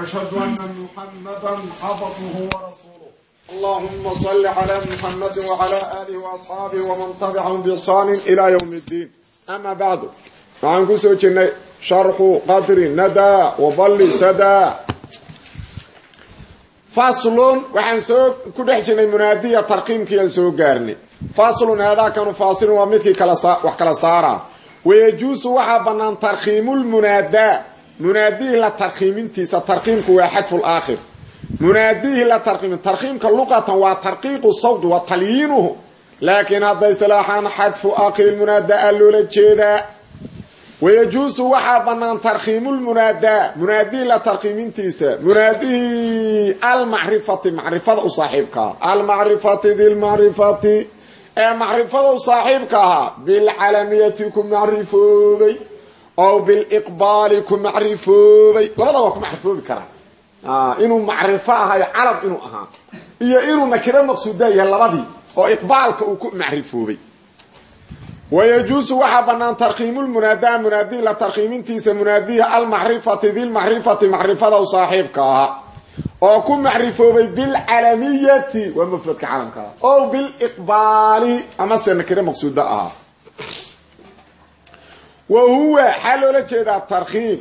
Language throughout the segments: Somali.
أشهد أن محمدا عبده ورسوله اللهم صل على محمد وعلى آله وأصحابه ومن تبعهم بإحسان إلى يوم الدين أما بعد waxaan ku soo jirnay sharxu qadri nadaa waballi sadaa faslun waxaan soo ku dhex jirnay munaadiya tarqiimkiiaan soo gaarnay faslun haadaakanu faasilun waa midkii wax kala saaraa wayajuusu waxaa bannaan munaadihii la tarkhiimintiisa tarkiimku waa xadfu laakhir munaadihii la tarkiimin tarkiimka luqatan waa tarqiiqu sawdi wa talyiinuhu. Laakiin hadda isilaaxaan xadfu aakhiri munaadaa loola jeedaa. Wayajuusu waxaa bannaan tarkhiimulmunaadaa munaadihii la tarkiimintiisa munaadihii almacrifati macrifada u saaxiibkaa almacrifati dilmacrifati. Saaxiibka ku macrifoobay oo biliqbaali ku macrifoobay labada waa ku macrifoobi karaa inuu macrifo ahayo calab inuu ahaa iyo inuu nakiro maqsuuda yahay labadii oo iqbaalka uu ku macrifoobay wayajuusu waxaa bannaan tarkiimulmunaadaa munaadihi la tarkiimintiisa munaadihi almacrifati dilmacrifati macrifada u saaxiibka ahaa oo ku macrifoobay bilcalamiyati waa mufradka calamka o biliqbaali amase nakiro maqsuuda ahaa wa huwa xaa loola jeedaa tarkiim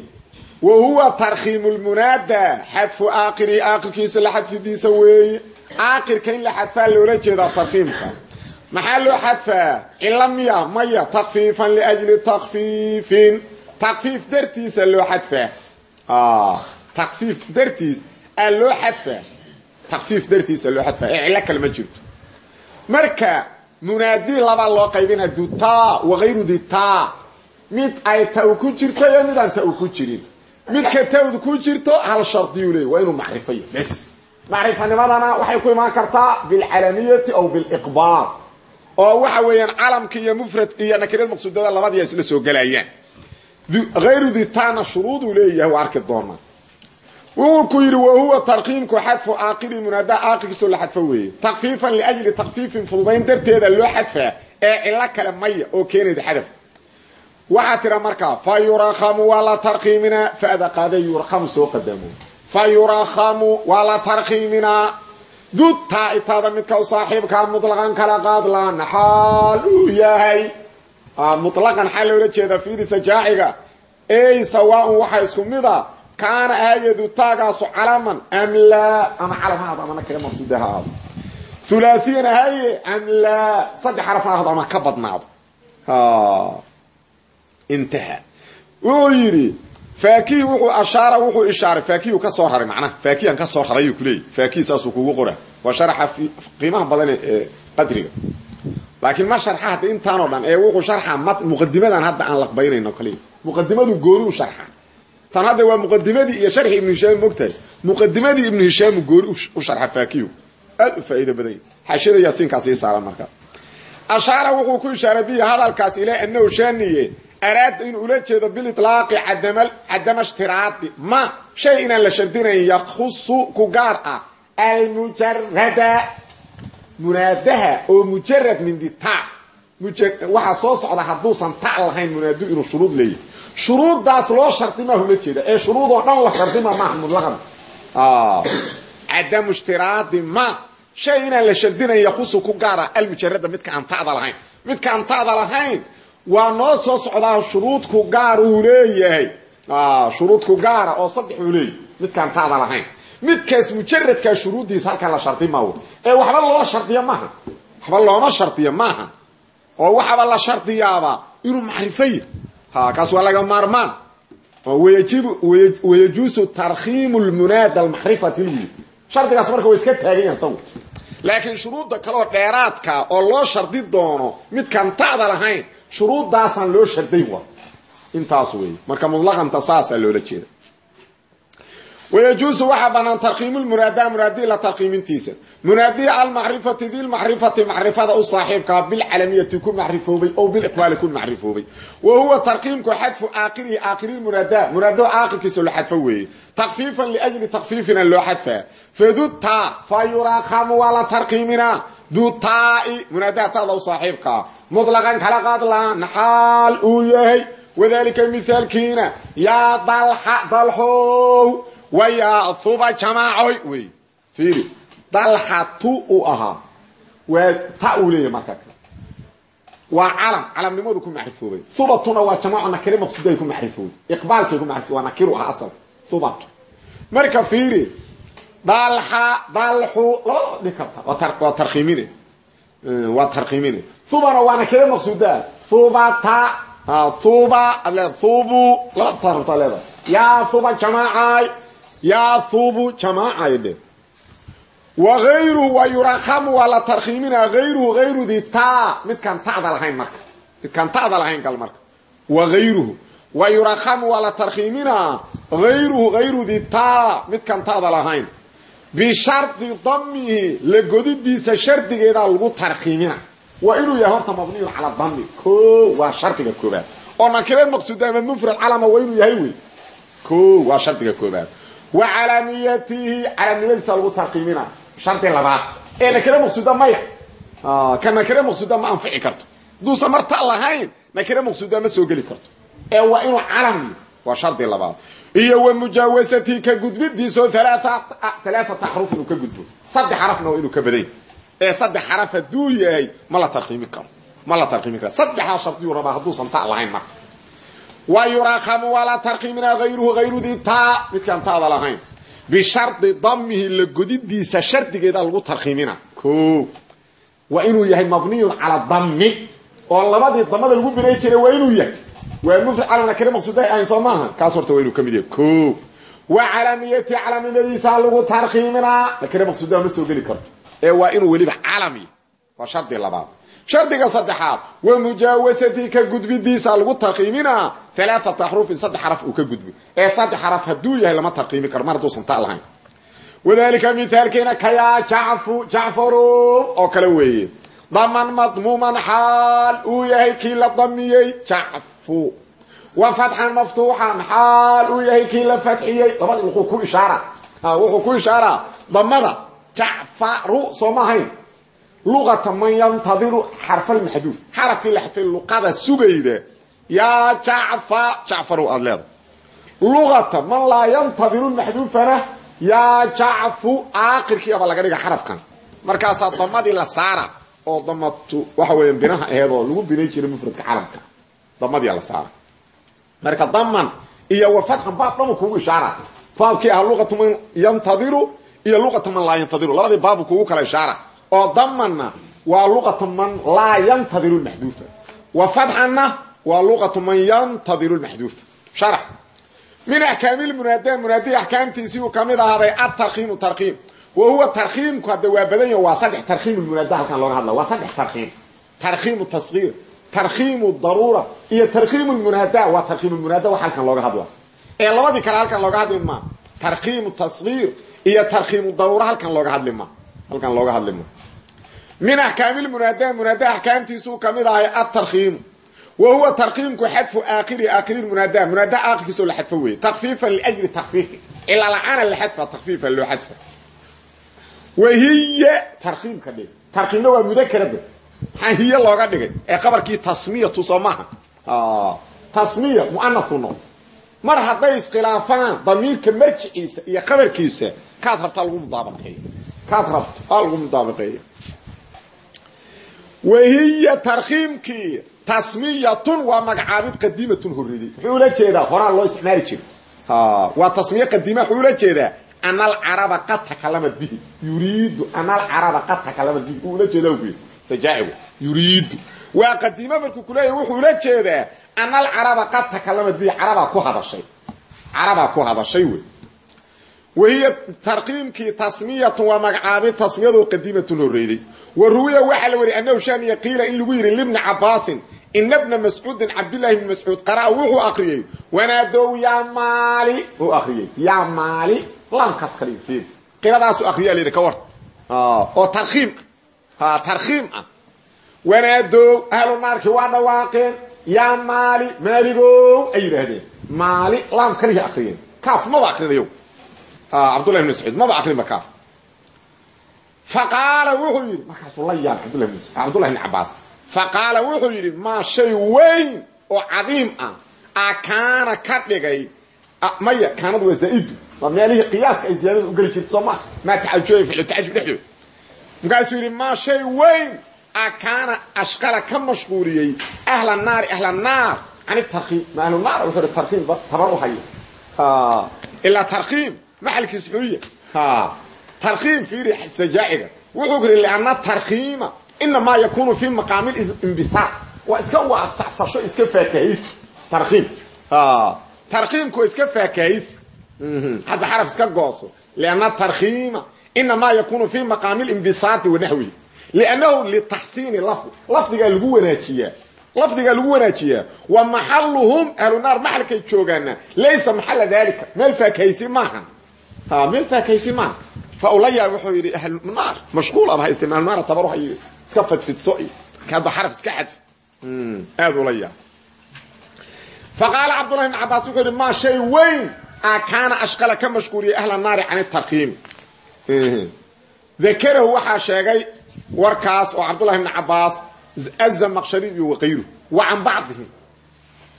wa huwa tarkhiimu lmunaadaa xadfu aakiri aakirkiisa la xadfidiisa weeye aakirka in la xadfaa loola jeedaa tarkiimka maxaa loo xadfaa? Cilo miya maya takfiifan liajli takfiifin. Takfiif dartiisa loo xadfaa. Takfiif dartiis aa loo xadfaa. Takfiif dartiisa loo xadfaa. Ee cilo kale ma jirto. Marka munaadi labaa loo qaybina dutaa wagayru ditaa mid ay taw ku jirto iyo mid aan taw ku jirin. Midka tawd ku jirto hal shardiyuu leey waa inuu macrifayo bes macrifanimadana waxay ku imaan kartaa bilcalamiyati aw biliqbaal oo waxa weeyaan calamka iyo mufrad iyo nakirad maqsuudada labadiia isla soo gelayaan hayru ditana shuruuduu leeyahay waa arki doonaa. Wuxuu ku yidhi wahuwa tarkiimku xadfu aakiri munaada aakirkiisoo la xadfo weeye. Takfiifan liajli takfiifin fududayn darteeda loo xadfaa ee cilo kale maya oo keenayda xadaf waxaa tira markaa fa yurakamu waa la tarkiiminaa fada qaada yurakamu soo qadamo fa yurakamu waa la tarkiiminaa dudtaa itaada midka u saaxiibkaa mutlaqan kala qaadlaan xaal uu yahay. Mutlaqan xaal loola jeeda fiirisa jaaciga ey sawaaun waxaa isku mid a kaana aayadu taagaasu calaman am laa ama calam ha ahdo ama nakira maqsuuda ha ahdo hulaahiyan haye am laa saddex xaraf ha intaha. Wuxuu yidhi faakihi wuxuu ashaara wuxuu ishaaray. Faakihi ka soo raray macnaha faakihan ka soo raray ayuu kuleeyay faakihi saasuu kugu qora waa sharaxa qiimaha badan ee qadriga. Laakiin ma sharxa hadda intaanoo dhan ee wuxuu sharxa muqadimadan hadda aan laqbaynayno kaliya. Muqadimadu gooni u sharxa. Tan hadda waa muqadimadii iyo sharxi ibnu hishaam mogtahay muqadimadii ibnu hishaamu gooni u sharxa faakihu aad u faa'iido badan yahy xashida yaasiinkaas ii saaran marka. Ashaara wuxuu ku ishaaray bihi hadalkaas ilaa annahu shaaniye araada inuu ula jeedo biliطlaaqi cadama ishtiraadi ma shay inaan la shardinayn yakhusu ku gaar ah almujarada munaadaha oo mujarad waxaa soo socda hadduusan ta lahayn munaadu inuu shuruud leeyahy shuruuddaas loo shardimaahu la jeeda ee shuruudoo dhan la shardima maaha mutlaqan cadamu ishtiraadi ma shay la shardinayn yakhusu ku gaar ah almujarada midka aan ta'da lahayn midka aan ta'da lahayn waa noo soo socdaa shuruudku gaar uu leeyahay. Shuruudku gaara oo saddex uu leeyahay. Midkaan taada lahayn. Midkaas mujaradkaa shuruuddiisa halkaan la shardi maawo ee waxba loo shardiyo maaha waxba looma shardiyo maaha oo waxaba la shardiyaaba inuu macrifaya ha kaas waa laga maarmaan. Wayajuusu tarkhiimu lmunaada almacrifati lwi shardigaas marka way iska taagan yahan laakiin shuruudda kaleoo dheeraadka oo loo shardi doono midkaan ta'da lahayn shuruuddaasaan loo sharday wa intaas weeye marka mutlaqanta saasaa loola jeeda. Wayajuusu waxaa bannaan tarkiimulmunaadaa munaadihi la tarkiimintiisa munaadihi almacrifati dilmacrifati macrifada u saaxiibkaa bilcalamiyati ku macrifoobay ow biliqbaali ku macrifoobay. Wa huwa tarkiimku xadfu aakirihi aakirilmunaadaa munaadaho aakirkiisa lo xadfo weeye. Takfiifan liajli takfiifina loo xadfaa fadutaa fa yurakamu waa la tarkiiminaa dutaai munaadaha taada u saaxiibkaa mutlaqan kala qaadlaan xaal uu yahay wadalika mithaalkiina yaa dalxa dalxow wayaahuba jamaacoy wey fiiri dalxatu uu ahaa waa ta uu leeyahy marka waa calam calamnimadu ku macrifoobay hubatuna waa jamaaco nakire maqsuuday ku macrifoobay iqbaalkay ku macrifo waa nakiru ah asal hubatu marka fiiri dalxa dalxu labada dhigi karta. Waa tarkiimine waa tarkiimine hubana waa nakire maqsuudaa hubata huba ad leeda hubu labada taa rabtaa leedahay. Yaa huba jamaacay yaa hubu jamaacay dhe. Wayruhu wa yurakamu waa la tarkiimina ayruhu ayrudii ta midkaan tada lahayn marka. Midkaan tada lahayn gal marka. Waayruhu wa yurakamu waa la tarkiiminaa ayruhu ayrudii ta midkaan tada lahayn bishardi damihi la godidiisa shardigeedaa lagu tarkiimina waa inuu yahay horta mabniyun cala dami o waa shardiga koobaad oo nakire maqsuud ama mufrad calama waa inuu yahay wey o waa shardiga koobaad wa calamiyatihi calamnimadiisa lagu tarkiimina shardi labaad. Ee nakire maqsuuda maya. Ka nakire maqsuuda ma anfici karto. Haduusan marta lahayn nakire maqsuuda ma soo geli karto. Ee waa inuu calam waa shardi labaad iyo wa mujaawasatihi ka gudbidiisoo alaaata xaruf inuu ka gudbo. Saddex xarafna inuu ka baday ee saddex xaraf hadduu yahay ma la tarkiimi karo. Ma la tarkiimi karo. Saddexdaa shardiyuu rabaa hadduusan ta lahayn marka. Wa yurakamu waa la tarkiimina ayruhu ayrudii ta midkaan taada lahayn. Bishardi damihi la godidiisa shardigeeda lagu tarkiimina o waa inuu yahay mabniyun cala dami oo labadii damada lagu binay jiray waa inuu yahay waa mufrad cala nakire maqsuuda ahayn soo maaha. Kaas horta waa inuu ka mid yahay. O wa calamiyati calamnimadiisa lagu tarkiiminaa nakire maqsuuda ma soo geli karto. Ee waa inuu weliba calami waa shardi labaad. Shardiga saddexaad. Wa mujaawasati ka gudbidiisa lagu tarkiiminaa alaaata xrufin saddex xaraf uu ka gudbo ee saddex xaraf hadduu yahay lama tarkiimi karo. Mar hadduusan ta lahayn. Wadalika mithaalkeena kayaa jacfaru oo kale weeye. Daman madmuuman xaal uu yahay kii la damiyey jacfu wa fatxan maftuuxan xaal uu yahay kii la fatxiyey. labadi wuxuu ku ishaara wuxuu ku ishaaraa damada jacfaru soo ma ahayn luqata man yantadiru xarfalmaxduuf xarafkii la xadfay luqada sugayda yaa jacfa jacfaru aada leeda luqata man laa yantadiru maxduufana yaa jacfu aakirkiiaba laga dhiga xarafkan la saara oo damatu waxa weya binaha aheed lagu binay jiray mufradka calamka damadia la saara marka daman iyo wa fatxan baab dhamu kugu ishaara. Baabkii ah luqatu man yantadiru iyo luqata man laa yantadiru. Labadii baabu kugu kala ishaara. Oo damanna waa luqatu man laa yantadiru lmaxduufa wa fatxanna waa luqatu man yantadiru lmaxduufa sharax min axkaami lmunaada munaadihi axkaamtiisii uu ka mid ahaaday atarkiimu tarkiim wa huwa tarkiimku hadda waa badan yaho waa saddex tarkiim munaada halkan looga hadla waa saddex tarkiim tarkiimu tasgiir tarkiimu daruura iyo tarkiimu lmunaada waa tarkiim munaada wax halkan looga hadla ee labadii kale halkan looga hadli ma. Tarkiimu tasgiir iyo tarkiimu daruura halkan looga hadli ma. Halkan looga hadli ma. Min axkaami lmunaada munaada axkaamtiisuu ka mid ahay atarkiimu wa huwa tarkiimku xadfu aakhiri aakhiri munaada munaada aakhirkiisoo la xadfo weeye. Takfiifan liajli takfiifi. Ilaa lacana la xadfa takfiifan loo xadfa. Wahiya tarkiimka dhig tarkiimna waa mudakarada maxaa hiye looga dhigay. Ee qabarkii tasmiyatu soo maaha. Tasmiya muanathu noqd mar hadday iskhilaafaan damiirka marjiciisa iyo qabarkiisa kaad rabtaa lagu mudaabaqeeyo kaad rabto aa lagu mudaabaqeeya wahiya tarkiimkii tasmiyatun waa magacaabid qadiimatun horreeyey muxuu ula jeedaa horaan loo isticmaali jiro waa tasmiye qadiima wuxuu ula jeedaa ana alcaraba qad takalamat bihi. Yuriidu ana alcaraba qad takalamat bihi. Uu ula jeedaa yuriidu. Waa qadiimo markuu kuleeyahy wuxuu ula jeedaa ana alcaraba qad takalamat bihi carabaa ku hadashay. Carabaa ku hadashay wey. Wahiya tarkiimkii tasmiyatun waa magacaabid tasmiyadu qadiimatun horreeyey wa ruwiya waxaa la wariy annahu shaniya qiila in lagu yidhi libni cabaasin ina bna mascuudin cabdillahi bni mascuud qaraa wuxuu akriyey wanaadow yaa maali uu akriyey yaa maali laamkaas kali fiir qiradaasu akriya la yidhi ka war. Oo tarkiim ah tarkiim ah. Wanaadow ahlu naarkii waa dhawaaqeen yaa maali maaligow ay yidhaahdeen. Maali laam kaliya akriyeen kaaf maba akrinayo cabdullahi bn mascuud maba akrinba kaaf. Faqaala wuxuu yidhi markaasuu la yaabay cabdullahi bn mascuud cabdullahi bn cabaas faqaala wuxuu yidhi maa shay weyn oo cadiim ah a kaana ka dhigay maya kaanadu waa zaaidu waa meelihii qiyaaska ay ziyaadada u geli jirta soo maa maa taxajuya ficlu taxajub dhexdooda markaasuu yidhi maa shay weyn! A kaana ashqala ka mashquuliyey. Ahla naari ahla naar. Can tarkiim ma ahlu naar wuxuu tarkiim tabar u haya ilaa tarkiim maxalkiis xuya tarkiim fiiri sajaaciga. Wuxuu yidhi lianna tarkiima inamaa yakunu fi maqaami imbisaar. Waa iska waasacsasho iska faakahaysi tarkiim tarkiimku waa iska faakahaysi hadda xaraf iska gooso. Lianna tarkiima inamaa yakunu fi maqaami limbisaati wanaxwihi liannahu litaxsiini lafdi lafdigaa lagu wanaajiyaa lafdigaa lagu wanaajiyaa wa maxaluhum ahlu naar maxalkay joogaana laysa maxala dalika meel faakahaysi maaha meel faakahaysi maaha fa ulaya wuxuu yidhi ahlu naar mashquul aba hayste ahlu naar tabar hay iska fadfidso hadda xaraf iska xadf aad ulaya faqaala cabdullahi ibn cabaas wuxuu yidhi maa shay weyn a kaana ashqala ka mashquuliyay ahla naari can tarkiim dakarahu waxaa sheegay warkaas oo cabdullahi ibn cabaas azamaqshari iyo wakayru wa can bacdihim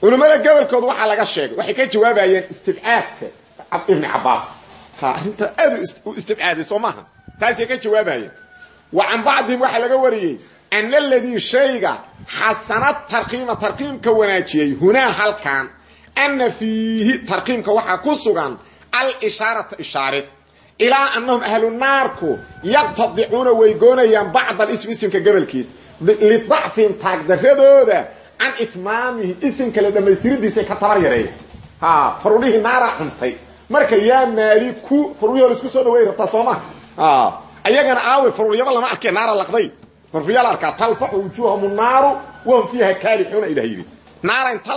culimmada gobolkooda waxaa laga sheegay waxay ka jawaabayeen istibcaadka ibni cabaas arrinta aad u istibcaaday soo maaha. Taasay ka jawaabayeen. Wa can bacdihim waxaa laga wariyey ana aladii shayga xasana tarkiima tarkiimka wanaajiyey hunaa halkan ana fiihi tarkiimka waxaa ku sugan alishaarata ishaarid ilaa annahum ahlu naarku yaqtadicuuna way goonayaan bacda alism isimka gobolkiis lidacfin taagdaradooda can itmaamihi isimka la dhammaystiridiisay ka tabar yareeya ha faruurihii naaraa cuntay. Marka yaa maaliku faruuryaho la isku soo dhaweey rabtaa sooma ayagana aawe faruuryaba lama arkee naara laqday. Faruuryaa la arkaa talfaxu naaru wahum fiiha kaalixuuna ilah naara inta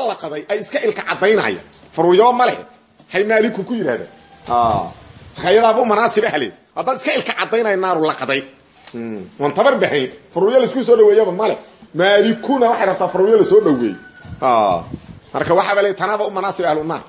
ay iska ilka caddaynaya faruuryaba ma hay maaliku ku yidhahda ayadaaba manaasib ahleed haddaad iska ilka caddaynaya naaru laqaday waan tabar bahayn faruuryo la isku soo dhaweeyaba male maalikuna waxay rabtaa faruuryo la soo dhaweey marka waxaaba le tanaaba u manaasib ahlunaar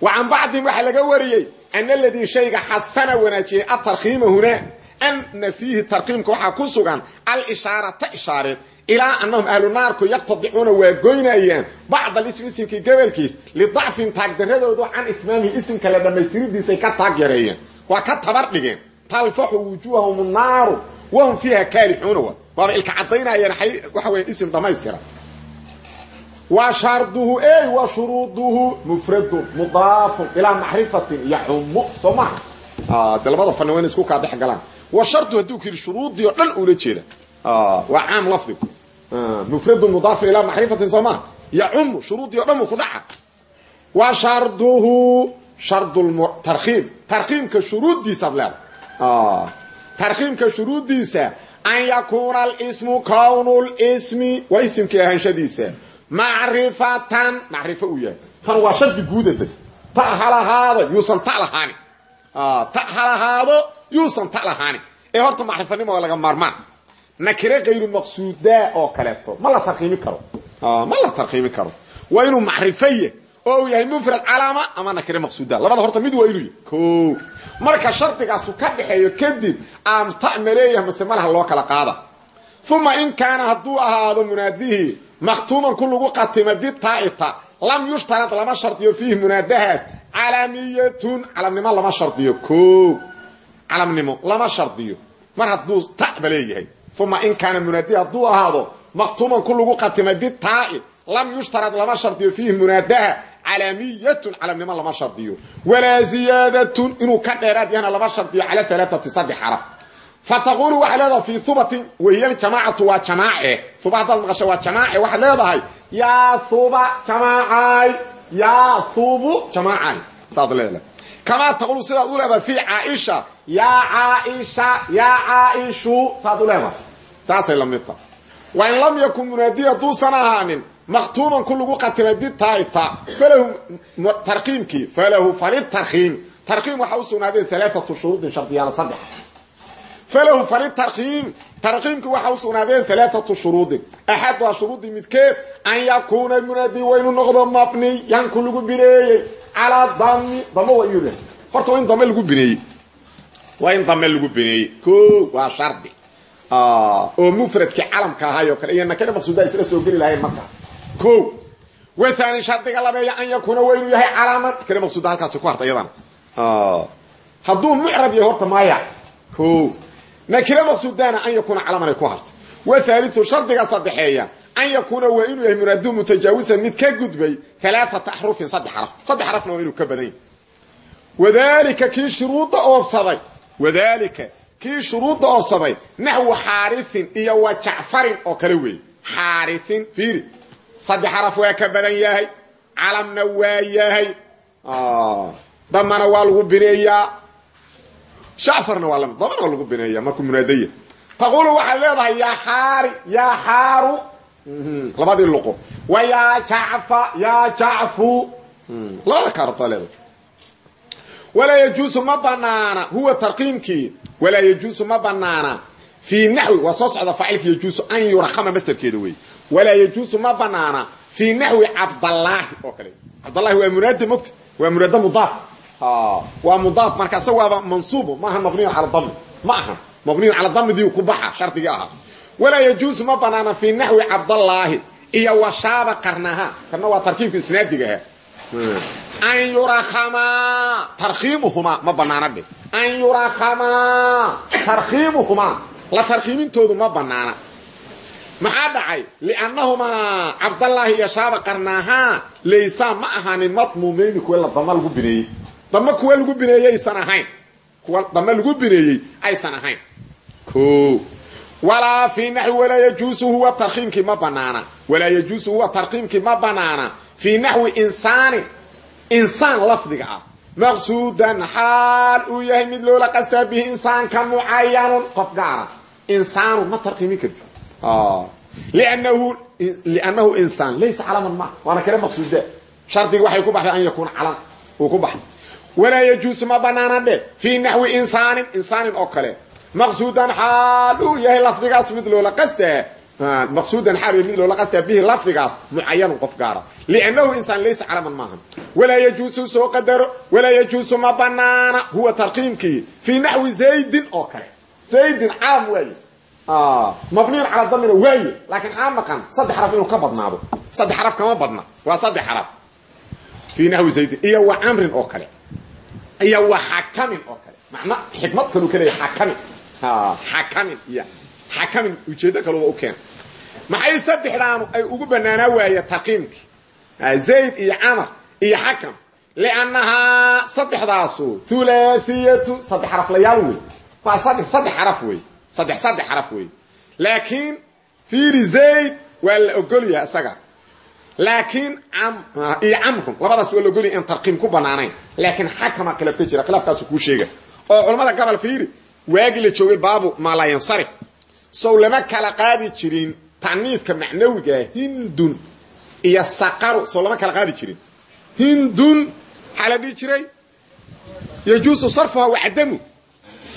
wa can bacdihim waxaa laga wariyey ana aladii shayga xasana wanaajiyey atarkiima hunaa ana fiihi tarkiimka waxaa ku sugan alishaarata ishaareed ilaa annahum ahlu naarku yaqtadicuuna waa goynayaan bacda alism isimkii gobolkiis lidacfin taagdaradoodu can itmaamihi isimka la dhammaystiridiisay ka taag yareeyeen. Waa ka tabar dhigeen. Talfaxu wujuuhahum naaru wahum fiiha kaalixuuna wa. Waaba ilka caddaynayeen waxa weya isim dhammaystira wa sharduhu ey wa shuruuduhu mufradun mudaafun ilaa macrifatin yaxumu soo maha de labada fani wayna isku kaa dhex galaan. Wa shardu hadduu ku yidhi shuruudii oo dhan uula jeeda waa caam lafdigu mufradun mudaafun ilaa macrifatin soo maha yaxumu shuruudii o dhan uu ku dhaca wa sharduhu shardu tarkiim tarkiimka shuruuddiisaad leedahay tarkiimka shuruuddiisa an yakuuna alismu kownu lismi waa isimkii ahaanshadiisa macrifatan macrifo uu yahay tan waa shardi guudada ta halahaado yuusan ta lahaani ta halahaado yuusan ta lahaani ee horta macrifanimo laga maarmaan nakire kayru maqsuudaa oo kaleeto. Ma la tarkiimi karo. Ma la tarkiimi karo. Waa inuu macrifaye oo uu yahay mufrad calaama ama nakire maqsuuda. Labada horta mid waa inuu ko marka shardigaasu ka dhaxeeyo kadib aan ta maleeyahay mase malaha loo kala qaada. Uma in kaana hadduu ahaado munaadihii makhtuuman ku lagu qatima bitaaita lam yushtarad lama shardiyo fiihi munaadahaas. Calamiyatun calamnimo lama shardiyo. Ko calamnimo lama shardiyo. Mar hadduu taba leeyahay uma in kaana munaadihi hadduu ahaado makhtuuman ku lagu qatimay bitaa'i lam yushtarad lama shardiyo fiihi munaadaha calamiyatun calamnimo lama shardiyo. Walaa ziyaadatun inuu ka dheeraad yahana lama shardiyo cala alaaati saddex xaraf. Fataqulu waxay leedahay fii hubatin wahiya ljamaacatu waa jamaace. Huba haddaad maqasho waa jamaace waxaad leedahay yaa huba jamaacay yaa hubu jamaacay saad leedahay kamaa taqulu sidaad u leedahay fii caaisha yaa caaisha yaa caaishu saad u leedahay taasay la mid tahay wa in lam yakun munaadiya hadduusan ahaanin makhtuuman ku lagu qatimay bitaita falahu tarkiimkii falahu falitarkiim tarkiim waxaa u sugnaadeen alaaatu shuruudin shardiyaala saddex falahu falitarkiim tarkiimkii waxaa u sugnaadeen alaaatu shuruudin axad waa shuruudii midkeed an yakuuna munaadi waa inuu noqdo mabniyan ku lagu bineeyey calaa dami damo waa inuu horta waa in dame lagu bineeyey waa in dame lagu bineeyey ko waa shardi oo mufradkii calamka ahaay oo kale iyo nakada maqsuudaa isla soo geli lahayn markaa o waani shardiga labeeya an yakuuna waa inuu yahay calaaman kale maqsuuda halkaasi ku harta iyadana hadduu mucrab yahay horta maya o nakire maqsuudana an yakuuna calaaman ay ku harta wahaaliu shardiga saddexeeya an yakuuna waa inuu yahay muraadu mutajaawisan mid ka gudbay alaaata axrufin saddex xaraf. Saddex xarafna waa inuu ka badan yahy wadalika kii shuruudda oobsaday wadalika kii shuruudda oobsaday naxwu xaariin iyo wa jacfarin oo kale weeye. Xaariin fiiri jacfarna waa la mid damana waa lagu bineeya markuu munaadaya taqulu waxaad leedahay yaa xaari yaa xaaru. Labadii luqo. Wa yaa jacfa yaa jacfu. Labada kaarabtaa leedahay. Walaa yajuusu ma banaana. Huwa tarqiimkii. Walaa yajuusu ma banaana. Fii naxwi waa soo socda faacilka yajuusu an yurakama mastarkeeda wey walaa yajuusu ma banaana. Fii naxwi cabdallaahi oo kale. Cabdallahi waa munaada mogta waa munaada mudaaf waa mudaaf marka isaga waaba mansuubo maaha mabniyun cala dami ma aha. Mabniyun cala damidii ku baxa shardigii ahaa walaa yajuusu ma banaana fii naxwi cabdallaahi iyo washaaba qarnaha. Karna waa tarkiibka isnaadigaha an yurakhamaa tarkiimuhumaa ma banaana dhe an yurakhamaa tarkiimuhumaa la tarkiimintoodu ma banaana. Maxaa dhacay? Liannahumaa cabdallaahi iyo shaaba qarnaahaa laysaa ma ahaanin madmuumeyni kuwa la dama lagu bineeyey dama kuwa lagu bineeyey aysan ahayn. Kuwa dama lagu bineeyey aysan ahayn. O walaa fii naxwi walaa yajuusu huwa tarkiimkii ma banaana. Walaa yajuusu huwa tarkiimkii ma banaana. Fii naxwi insaanin insaan lafdiga ah. Maqsuudan xaal uu yahay mid loola qastaa bihi insaanka mucayanun qof gaara. Insaanu ma tarkiimin karti liannahu insaan laysa calaman ma. Waana kale maqsuuda. Shardiga waxay ku baxday an yakuuna calam uu ku baxay walaa yajuusu ma banaana dhe fii naxwi insaanin insaanin oo kale. Maqsuudan xaal uu yahay lafdigaas mid loola qastaa maqsuudan xaal mid loola qastaa bihi lafdigaas mucayanun qof gaara. Liannahu insaan laysa calaman maaha walaa yajuusu soo qadaro walaa yajuusu ma banaana huwa tarqiimkii. Fii naxwi zaydin oo kale. Zaydin calam waaye mabniyun cala damina waaye laakiin aa maqan saddex xaraf inuu ka badnaado. Saddex xaraf kama badna. Waa saddex xaraf. Fii naxwi zaydin iyo wa camrin oo kale iyo wa xakamin oo kale. Macna xikmad kalu ka leeyahy xakamin. Xakamin iyo xakamin ujeeddo kaluba u keena maxay saddexdaanu ay ugu banaanaa waaye tarqiimkii zayd iyo camar iyo xakam. Liannahaa saddexdaasu hulaathiyatu saddex xaraflayaal wey waa saddex saddex xaraf wey saddex saddex xaraf wey laakiin fiiri zayd waa la ogolyaha isaga laakiin iyo camrun labadaas waa la ogolyaha in tarqiim ku banaanayn laakiin xakama khilaaf ka jira khilaafkaasu kuu sheega oo culamada gobol fiiri waagii la joogay baabu maalayansarif sow lama kala qaadi jirin taniifka macnawigaa hindun iyo saqaru sow lama kala qaadi jirin. Hindun maxaa la dhihi jiray yajuusu sarfuha wacdamu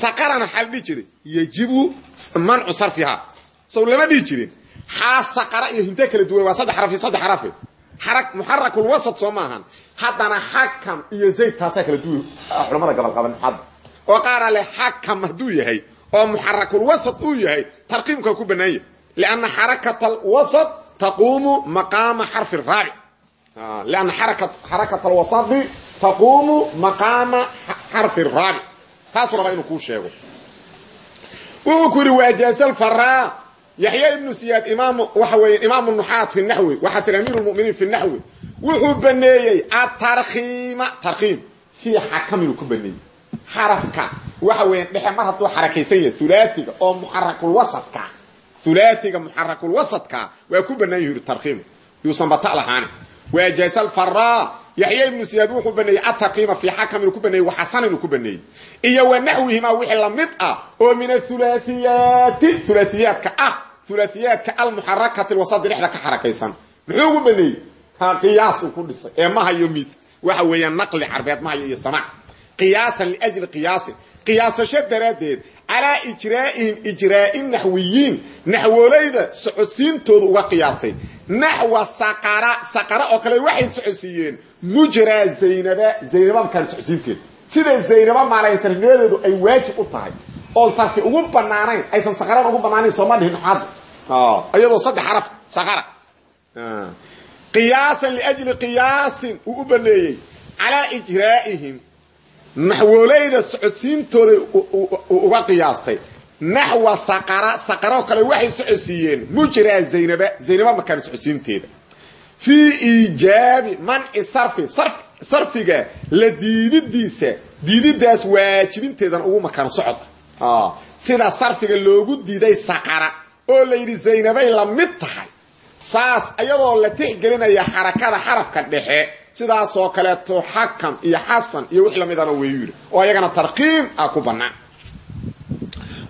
saqarana maxaa la dhihi jiray yajibu mancu sarfihaa sow lama dhihi jirin xaa saqara iyo hinta kala duwan waa saddex xaraf iyo saddex xarafe xara muxarakulwasat soo maahan. Haddana xakam iyo zayd taasaa kala duwan. Culamada gobol qaban hadda oo qaara leh xakam hadduu yahay oo muxarakulwasat uu yahay tarqiimka ku banaanya lianna xarakat alwasat taquumu maqaama xarfi raabic lianna xarakat alwasati taquumu maqaama xarfi raabic taasuu rabaa inuu kuu sheego. Wuxuu ku yidhi waajaasal faraa yaxya ibnu siyaad imaam waxa weeye imaamu nuxaat fi naxwi waxaa tiri amiiru lmuminiin fi naxwi wuxuu baneeyey atarkiima tarkiim fii xakaminuu ku baneeyey xarafka waxa weeye dhexe mar hadduu xarakaysan yahay hulaaiga oo muxarakulwasadka hulaaiga muxarakulwasadka waa ku banaan yihi tarkiim yuusan bata lahaani waajaasal faraa yaxya ibnu siyaad wuxuu baneeyey atarkiima fii xakam inuu ku baneeyey waxasan inuu ku baneeyey iyo wa naxwihimaa wixii la mid ah oo min athulaaiyaati hulaahiyaadka ah hulaahiyaadka almuxarakati lwasadi dhexda ka xarakaysan. Muxuu ugu baneeyey? Qiyaas uu ku dhisay. Ee mahayo mid. Waxa weeyaan naqli carbeed mahayo iyo samaac qiyaasan liajli qiyaasin. Qiyaasasho daraaddeed calaa ijraa'ihim ijraa'i naxwiyiin. Naxwoolayda socodsiintooda uga qiyaastay naxwa saqara saqara oo kale waxay socodsiiyeen. Mujraa zaynaba zaynaba makaan socodsiinteeda sida zaynaba maalaysarnimadeedu ay waajib u tahay. Oo sarfi ugu banaanayn aysan saqarana ugu banaanayn sooma dhihin iyadoo saddex xaraf saqara qiyaasan liajli qiyaasin uu u baneeyey calaa ijraa'ihim. Naxwoolayda socodsiintooda uga qiyaastay. Naxwa saqara saqaroo kale waxay socodsiiyeen. Mujraa zaynaba zaynaba makaan socodsiinteeda. Fii iijaabi manci sarfi sarfiga la diididiisa diididaas waajibinteedan ugu makaan socod. Sida sarfiga loogu diiday saqara oo la yidhi zaynabay la mid tahay. Saas ayadoo la tixgelinaya xarakada xarafka dhexe sidaasoo kaleeto xakam iyo xasan iyo wix lamidana weyu yidhi oo ayagana tarqiim ah ku bannaan.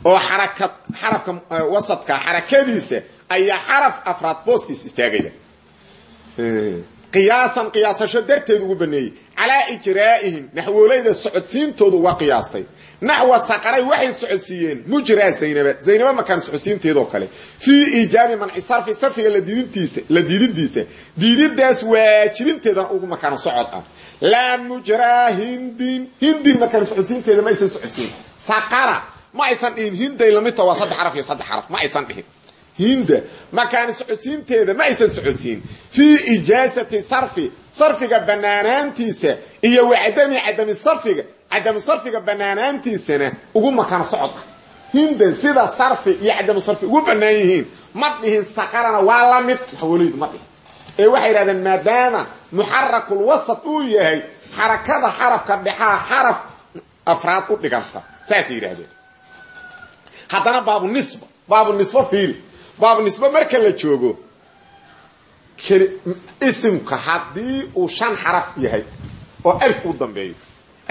Oo xaraka xarafka wasadka xarakadiisa ayaa xaraf afraad booskiis istaagaya. Qiyaasan qiyaasasho darteed ugu baneeyey calaa ijraa'ihim naxwoolayda socodsiintoodu uga qiyaastay naxwa saqaray waxay socodsiiyeen mujraa zaynaba zaynaba makaan socodsiinteedoo kale fii iijaabi manci sarfi sarfiga la diididiisa diididaas waajibinteedana ugu makaano socod ah laa mujraa hindin hindin makaan socodsiinteeda ma aysan socodsiin saqara ma aysan dhihin hinday lamidta waa saddex xaraf iyo saddex xaraf ma aysan dhihin hinda makaan socodsiinteeda ma aysan socodsiin fii ijaasati sarfi sarfiga banaanaantiisa iyo wacdami cadami sarfiga cadamu sarfiga banaanaantiisana ugu makaan socod ah hindan sida sarfi iyo cadamu sarfi ugu bannaan yihiin ma dhihin saqarana waa la mid naxwoleydu ma ee waxay yidhahdeen maadaama muxarakul wasat uu yahay xarakada xarafka dhexaa xaraf afraad u dhiganta saasay yidhahdeen haddana baabu nisba baabu nisbo fiiri baabu nisbo marka la joogo isimka haddii uu shan xaraf yahay oo alif u dambeeyo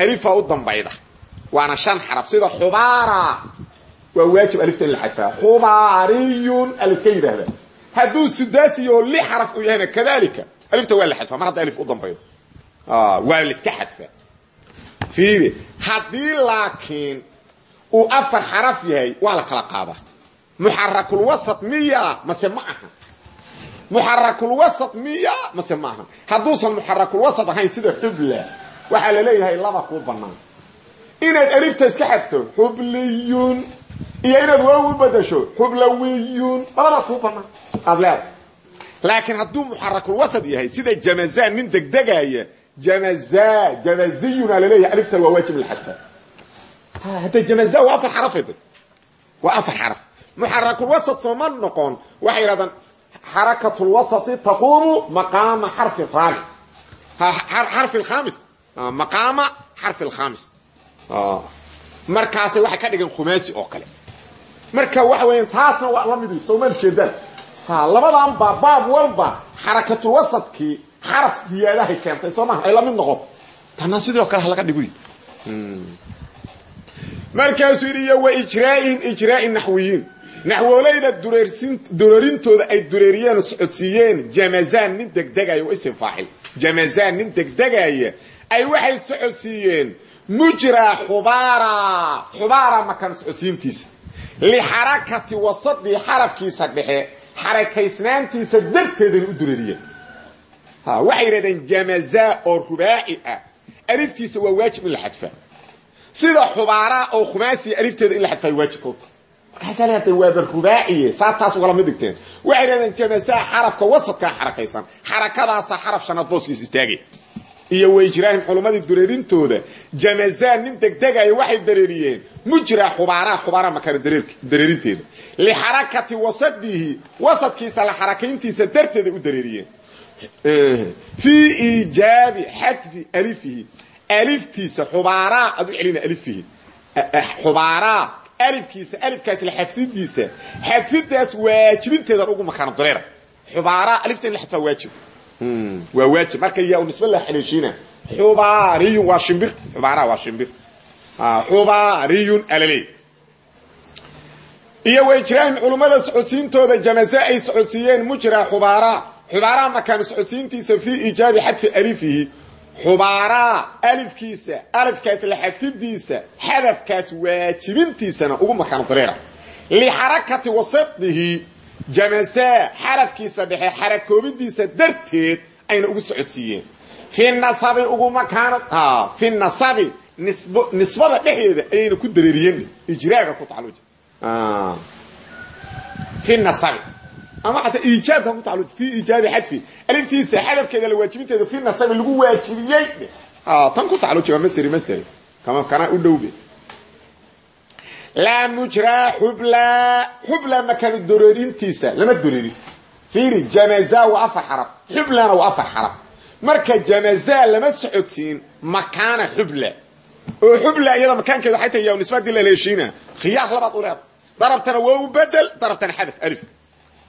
alifa u dambayda waana shan xaraf sida xubaara waa waajib alifta in la xadfaa xubaariyun aliska yidhaahdaa hadduu sudaasi oo li xaraf u yahayna kadalika alifta waa la xadfaa mar hadda alif u dambaydo waa laiska xadfaa fiiri haddii laakiin uu afar xaraf yahay waa la kala qaadaa muxarakulwasat miya mase ma aha muxarakulwasat miya mase ma aha hadduusan muxarakulwasat ahayn sida xubla waxaa la leeyahay laba kuu bannaan. Inaad alifta iska xadfto xubliyun iyo inaad waaw u badasho xublawiyun labada kuu bannaan. Aad leedahay. Laakiin hadduu muxarakulwasat yahay sida jamazaa nin degdegaya jamazaa jamaziyuna la leeyahay alifta waa waajib la xadfa hadda jamaza waa afar xaraf waa afar xaraf. Muxarakulwasat sooma noqon. Waxay yidhahdaan xarakat lwasati taquumu maqaama xarfi raabic xarfi lkhamis maqaama xarfi lkhamis markaasay waxay ka dhigan khumaasi oo kale. Marka waxa weeyaan taasna waa la mid sooma jeedaan labadan baa baab walba xarakatulwasadkii xaraf siyaadahay keentay soo maha ay la mid noqoto. Tana sidoo kale ha laga dhigu markaasuu yidhi iyo wa ijraa'ihim ijraa'i naxwiyiin. Naxwoolayda dureerintooda ay dureeriyeen socodsiiyeen jamazaan nin degdegaya waa isim faacil. Jamazaan nin degdegaya ay waxay socodsiiyeen mujraa xubaara xubaara makaan socodsiintiisa. Lixarakati wasadii xarafkiisa dhexe xarakaysnaantiisa darteedana u dureeriyeen. Waxay yidhahdeen jamazaa oo rubaaci ah waa waajib in la xadfaa. Sida xubaara oo khumaasiya alifteeda in la xadfaayo waajibka uta markaasaa leedahay waaba rubaaciye saa taas ugala waxay dhahdeen jamasaa xarafka wasadkaa xarakaysan xarakadaasaa xaraf shanaad booskiis istaagay iyo waijraahim culummadii dureerintooda jamazaa nin degdegaya waxay dareeriyeen. Mujra xubaara xubaara makana dareerinteeda. Lixarakati wasadihi wasadkiisa la xarakayntiisa darteeda u dareeriyeen. Fii iijaabi xadfi alifihi. Aliftiisa xubaaraa aad u celina alifihi. Xubaaraa alifkiisa alifkaas la xadfidiisa xadfidaas waajibinteedan ugu makaano dareera. Xubaaraa alifta in la xadfaa waajib waa waajib. Marka yaa nisbe la xaleeshiina xubaariyun waa shimbir. Xubaaraa waa shimbir. Xubaariyun alaley iyo waijraahim culummada socodsiintooda jamaza ay socodsiiyeen mujra xubaaraa. Xubaaraa makaano socodsiintiisa fii iijaabi xadfi alifihi. Xubaaraa alifkiisa alifkaas la xadfidiisa xadafkaas waajibintiisana ugu makaano dareera lixarakati wasadihi jamazaa xarafkiisa dhexe xarakoobidiisa darteed ayna ugu socodsiiyeen. Fi nasabi ugu makaano fi nasabi nisb nisbada dhexdeeda ayayna ku dareeriyeen ijraaga ku tacaluja fi nasabi. Ama xataa iijaabka ku tacalluq fi iijaabi xadfi. Aliftiisa xadafkeeda la waajibinteeda fi nasabi lagu waajibiyey. Tan ku tacalluji waa masderi masderi kama kana u dhowbe laa mujraa xubla xubla makaanu dororintiisa lama dororin fiiri jamaza waa afar xaraf. Xublana waa afar xaraf. Marka jamaza lama socodsiin makaana xubla oo xubla iyada makaankeeda xayta yaa nisbadii la heshiina khiyaar labaad u leeda darabtana waa u bedel darabtana xadaf alif.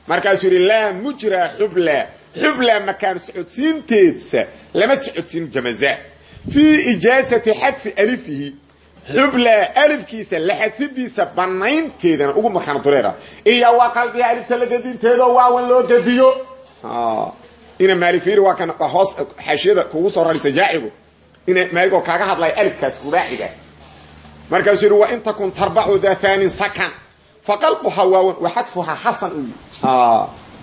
Markaasuu yidhi laa mujraa xubla xubla makaanu socodsiinteedsa lama socodsiin jamaza fii ijaasati xadfi alifihi xubla alifkiisa la xadfidiisa banaynteedana ugu makaano dureera. Iyo waa qalbiga alifta la gedinteedo waawan loo gediyo ina maalifiri waa kan hoos xaashiyada kugu soo rarisa jaacigu. Ina maaligoo kaaga hadlaya alifkaas rubaaxiga markaasuu yidhi wa in takun tarbacu dafanin sakan. Faqalbuha waawan wa xadfuha xasan u yidhi.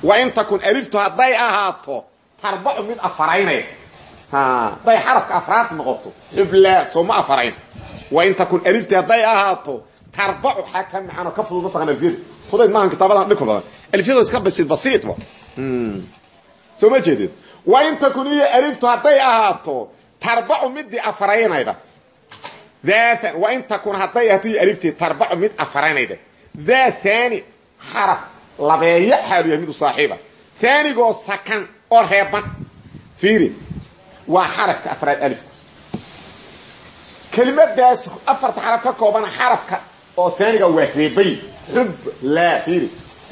Wa in takun aliftu hadday ahaato tarbacu mid afaraynay hadday xarafka afraad noqoto xubla soo ma wain takun alifti hadday ahaato tarbacu xaa ka macano ka fudud mataqan alfiyada fudayd maahan kitaabadan dhibka badan alfiyada iska basiid basiidba soo ma jeedid wain takun iyo aliftu hadday ahaato tarbacu midii afaraynayda daathan wain takun hadday ahaato iyo aliftii tarbacu mid afaraynayda daa thani xaraf labeeyo xaalu yahay midu saaxiiba thaanigoo sakan oo reeban fiiri waa xarafka afraad kelimadaas afarta xaraf ka koobana xarafka oo aaniga waa reebay xub laa fiiri.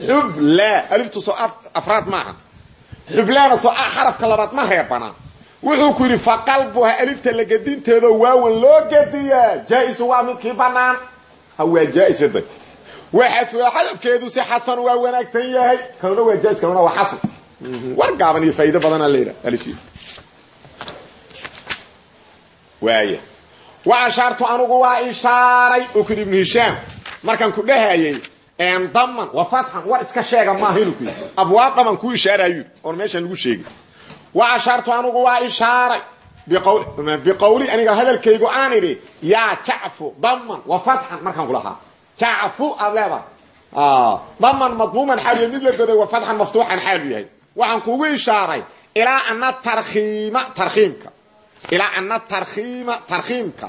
Xub laa aliftu soo afraad maaha xublaana soo xarafka labaad ma reebana. Wuxuu ku yidhi faqalbuha alifta la gedinteedo waawan loo gediyaa jaa-isu waa midkii banaan waa jaa-isada waxaa xadafkeedu si xasan waa wanaagsan yahay. Kanuna waa jaa-is kanuna waa xasan. War gaaban iyo faa'iido badana leeha alif waaya wa ashaartu anugu waa ishaaray u kuyidhi ibnu hishaam. Markaan ku dhahayay daman wa fatxan war iska sheega maaha inuu ku yidhi. Abwaab dhaman kuu ishaarayu oon meeshaan lagu sheegin. Wa ashaartu anugu waa ishaaray. Biqawli aniga hadalkaygu aan idhi yaa jacfu daman wa fatxan markaan kulahaa jacfu aad leedahay. Daman madmuuman xaalu yahay mid la goday wa fatxan maftuuxan xaalu yahay. Waxaan kugu ishaaray ilaa ana tarkiima tarkiimka ilaa ana tarkiima tarkiimka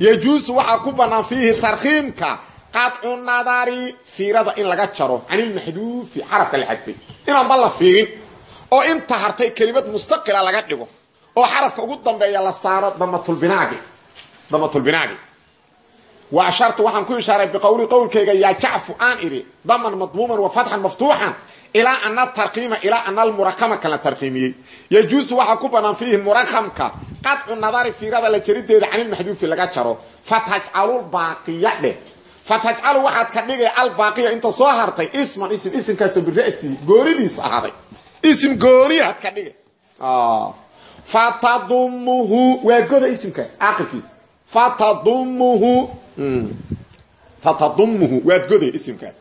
yajuusu waxaa ku bannaan fiihi tarkiimka qadcu nadari fiirada in laga jaro. Can ilmaxduufi xarafka la xadfay. Inaanba la fiirin. Oo inta hartay kelimad mustaqila laga dhigo. Oo xarafka ugu dambeeya la saaro damatulbinaagi wa ashartu waxaan ku ishaaray biqowli qowlkayga yaa jacfu aan idhi daman madmuuman wa fatxan maftuuxan ilaa ana tarkiima ilaa ana almurakama kala tarkiimiyey yajuusu waxaa ku bannaan fiihi murakamka qadcu nadari fiirada la jarideeda can ilmaxduufi laga jaro. Fatajcalulbaaqiya dheh fatajcalu waxaad ka dhigay albaaqiya inta soo hartay isman ism isimkaasoo bira'si goonidiis ahaaday. Ism gooniyaad ka dhigay. Fatadumuhu waa goda isimkaas aaqilkiisa fatadumuhu fatadumuhu waad goday isimkaas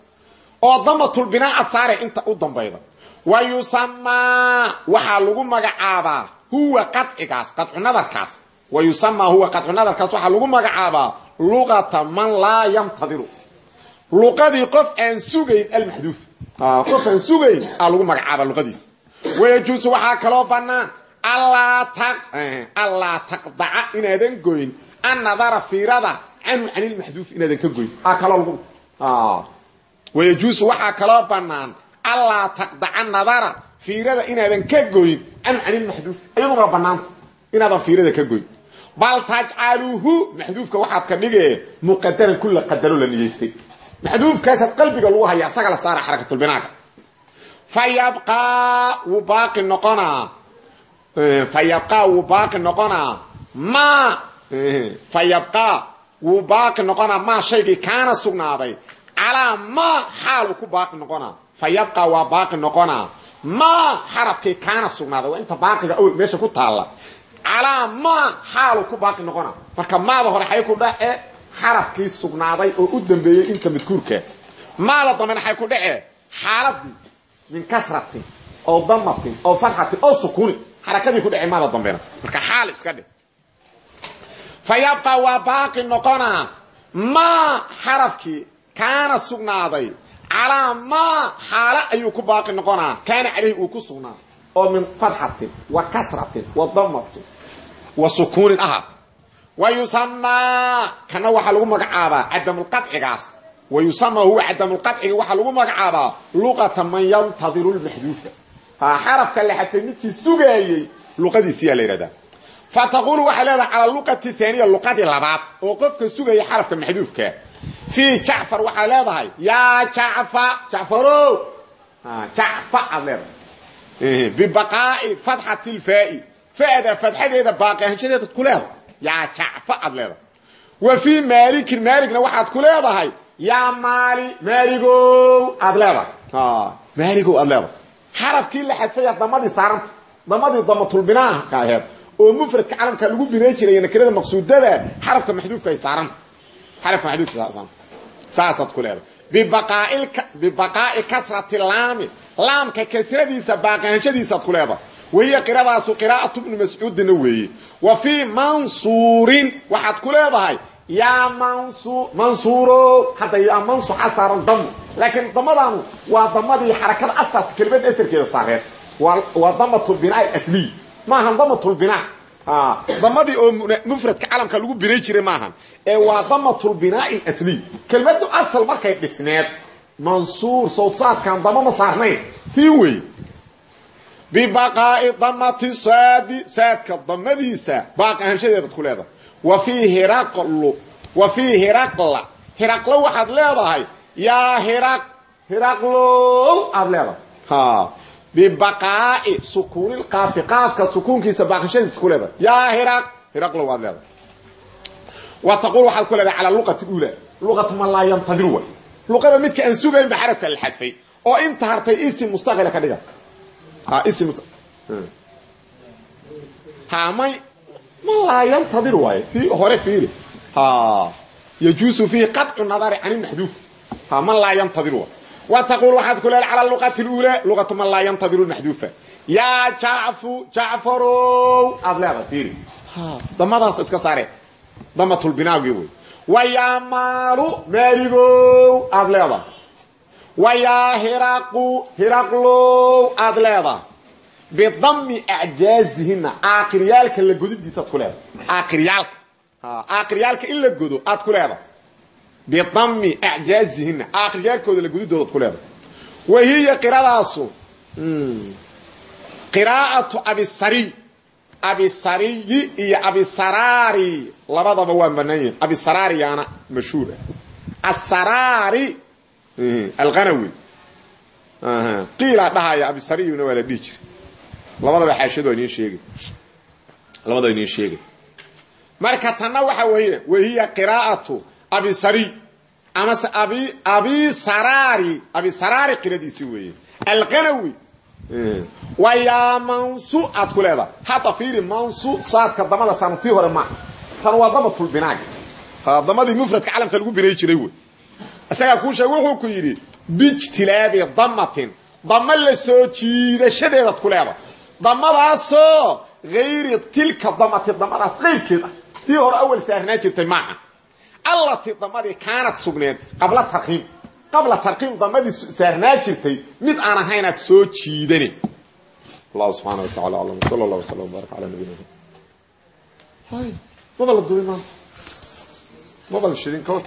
oo damatulbinaa ad saare inta u dambayda. Wa yusamaa waxaa lagu magacaabaa huwa qadcigaas qadcu nadarkaas. Wa yusamaa huwa qadcu nadarkaas waxaa lagu magacaabaa luqata man laa yamtadiru. Luqadii qof aan sugayn almaxduuf. Qof aan sugayn aa lagu magacaabaa luqadiisa. Wayajuusu waxaa kaloo bannaan allaa taqdaca inaadan goyn annadara fiirada canhu can ilmaxduuf inaadan ka goyn. Kaloo wayajuusu waxaa kaloo bannaan allaa taqdaca nadara fiirada inaadan ka goyn canhu can ilmaxduuf iyaduna bannaanta inaadan fiirada ka goyn. Bal tajcaluhu maxduufka waxaad ka dhigee muqadaran kula qadaro la niyeystay maxduufkaasaad qalbiga lagu haya isaga la saara xarakatulbinaaga fa yabqaa wuu baaqi noqonaa fa yabqaa wuu baaqi noqonaa maa fa yabqaa wuu baaqi kaana sugnaaday calaa maa xaaluu ku baaqi noqonaa fa yabqaa waa baaqi noqonaa maa xarafkii kaana sugnaaday waa inta baaqiga awel meesha ku taalla calaa maa xaaluu ku baaqi noqonaa marka maada hore xay ku dhace xarafkii sugnaaday oo u dambeeyey inta madkuurka maada dambena xay ku dhace xaaladii min kasratin oo damatin oo farxatin oo sukuni xarakadii ku dhace maada dambena marka xaal iska dhig fa yabqa waa baaqi noqonaa maa xarafkii kaana sugnaaday. Calaa maa xaalo ayuu ku baaqi noqonaa. Kaana calayhi uu ku sugnaa. Oo min fatxatin wa kasratin wa damatin wa sukuunin ahaad wa yusamaa kana waxaa lagu magacaabaa cadamulqadcigaas wa yusamaa huwa cadamulqadciga waxaa lagu magacaabaa luqata man yantadiru lmaxduufa ha xarafka la xadfay midkii sugaayey luqadiisiyaa la fa taquulu waxay leedahay calaa luqati haaniya luqadii labaad oo qofka sugaya xarafka maxduufka jacfar waxaa leedahay yaa jacfa jacfaro jacfa aad leedahay bibaqaa'i fatxati lfaa'i. Fa'da fatxadeeda baaqi ahanshadeeda ku leedahay. Yaa jacfa aad leedahay. Wa fii maalikin maaligna waxaad ku leedahay yaa maali maaligow aad leedahay. Maaligow aad leedahay. Xarafkii la xadfaya damadii saaranta damadii damatulbinaaha aheed oo mufradka calamka lagu binay jiray nakirada maqsuudada xarafka maxduufka ay saaranta. Xarafka maxduufka saaranta saasaad ku leedahay. Bibaqaa'i kasrati laami laamka kasradiisa baaqaanshadiisaad ku leedahay. Wahiya qiradaasu qiraa'atu ibnu mascuudina weeye. Wa fii mansuurin waxaad ku leedahay yaa mansu mansuuro hadda yaa mansu xa saaran damo laakiin damadaanu waa damadii xarakada asalka kelimada asarkeeda saareed. Waa damatulbinaa asliy maahan damatulbinaa damadii oo mufradka calamka lagu binay jiray maahan ee waa damatulbinaa'i asliy kelimadu asal markay dhisneed mansuur sawdsaadkan dama ma saarnayn. Tii wey bibaqaa'i damati saadi saadka damadiisa baaqi ahaanshadeedaad ku leedahay. Wa fii hiraqlu wa fii hiraqla. Hiraqlo waxaad leedahay. Yaa hiraq hiraqlow aad leedahay. Ha bibaqaa'i sukuunil qaafi qaafka sukuunkiisa baaqishadiisa ku leedahay. Yaa hiraq hiraqlow aad leedahay wa taquul waxaad ku leedahay calaa luqati ula luqatu man laa yantadir wa. Luqada midka aan sugayn ba xarafka la xadfay oo inta hartay isim mustaqila ka dhiga. Ha isim ha may man laa yantadir waaye tii hore fiiri ha yajuusu fiihi qaطcu nadari can ilmaxduuf ha man laa yantadir waay wa taquul waxaad ku leedahay cala luqati اlula luqatu man laa yantadiru maxduufa. Yaa jacfu jacfarow aad leedahay fiiri damadaas iska saare damatulbinaagii wey. Wa yaa maalu maaligow aad leedahay. Wa yaa hiraqu hiraqlow aad leedahay. Bidami acjaazihina aakiryaalka la godidiisaad ku leedahay. Aakiryaalka. Aakiryaalka in la godo aad ku leedahay. Bidami acjaazihina aakiryaalkooda la godidoodaad ku leedahay. Qiradaasu qiraa'atu abisariy abisariyi iyo abisaraari labadaba waa banaan yihiin abisaraariyaana mashhuur ah. Asaraari alqanawi qiilaa dhahaya abisariyuna waa la dhihi jira labadaba xaashado iniin sheegay. Labada iniin sheegay. Marka tanna waxa weeye wahiya qiraa'atu abisariy amase abi abisaraari abisaraari qiradiisi weeye. Alqanawi waa yaa mansu aad ku leedahay hadda fiiri mansu saadka damada saanu tii hore maaha tan waa damatulbinaag damadii mufradka calamka lagu binay jiray wey isagaa kuu sheeg wuxuu ku yidhi bijtilaabi damatin. Dama la soo jiidashadeedaad ku leedahay damadaasoo hayri tilka damati damadaas qayrkeed ah tii hore awal saarnaa jirtay maaha. Allatii damadii kaanad sugneed qabla tarkiim qabla tarkiim damadii saarnaa jirtay mid aan ahaynaad soo jiidane allahu subxaana wa tacala aclam sala allah wasala wbaaraka cala nabiyina hay maba la dubi maanta maba la shidin kawar